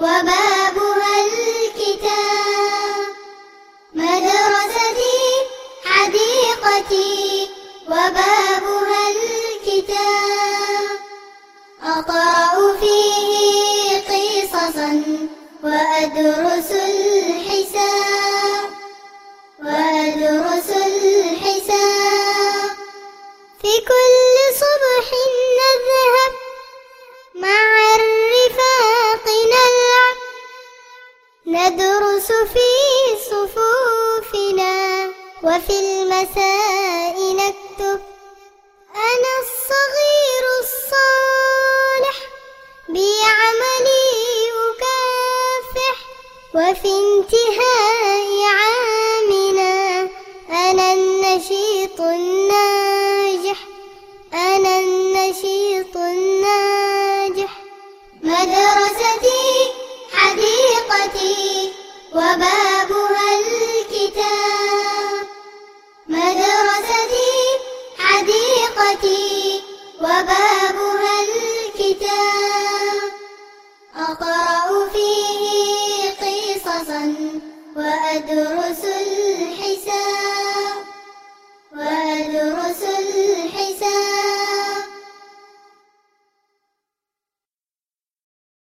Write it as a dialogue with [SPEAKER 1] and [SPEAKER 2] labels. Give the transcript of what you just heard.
[SPEAKER 1] وبابها الكتاب. مدرستي حديقتي وبابها الكتاب. أقرأ فيه قصصا وأدرس الحساب. وأدرس الحساب. في كل صبح نذهب ندرس في صفوفنا وفي المساء نكتب. أنا الصغير الصالح بعملي أكافح. وفي انتهاء وبابها الكتاب. مدرستي حديقتي وبابها الكتاب. أقرأ فيه قصصا وأدرس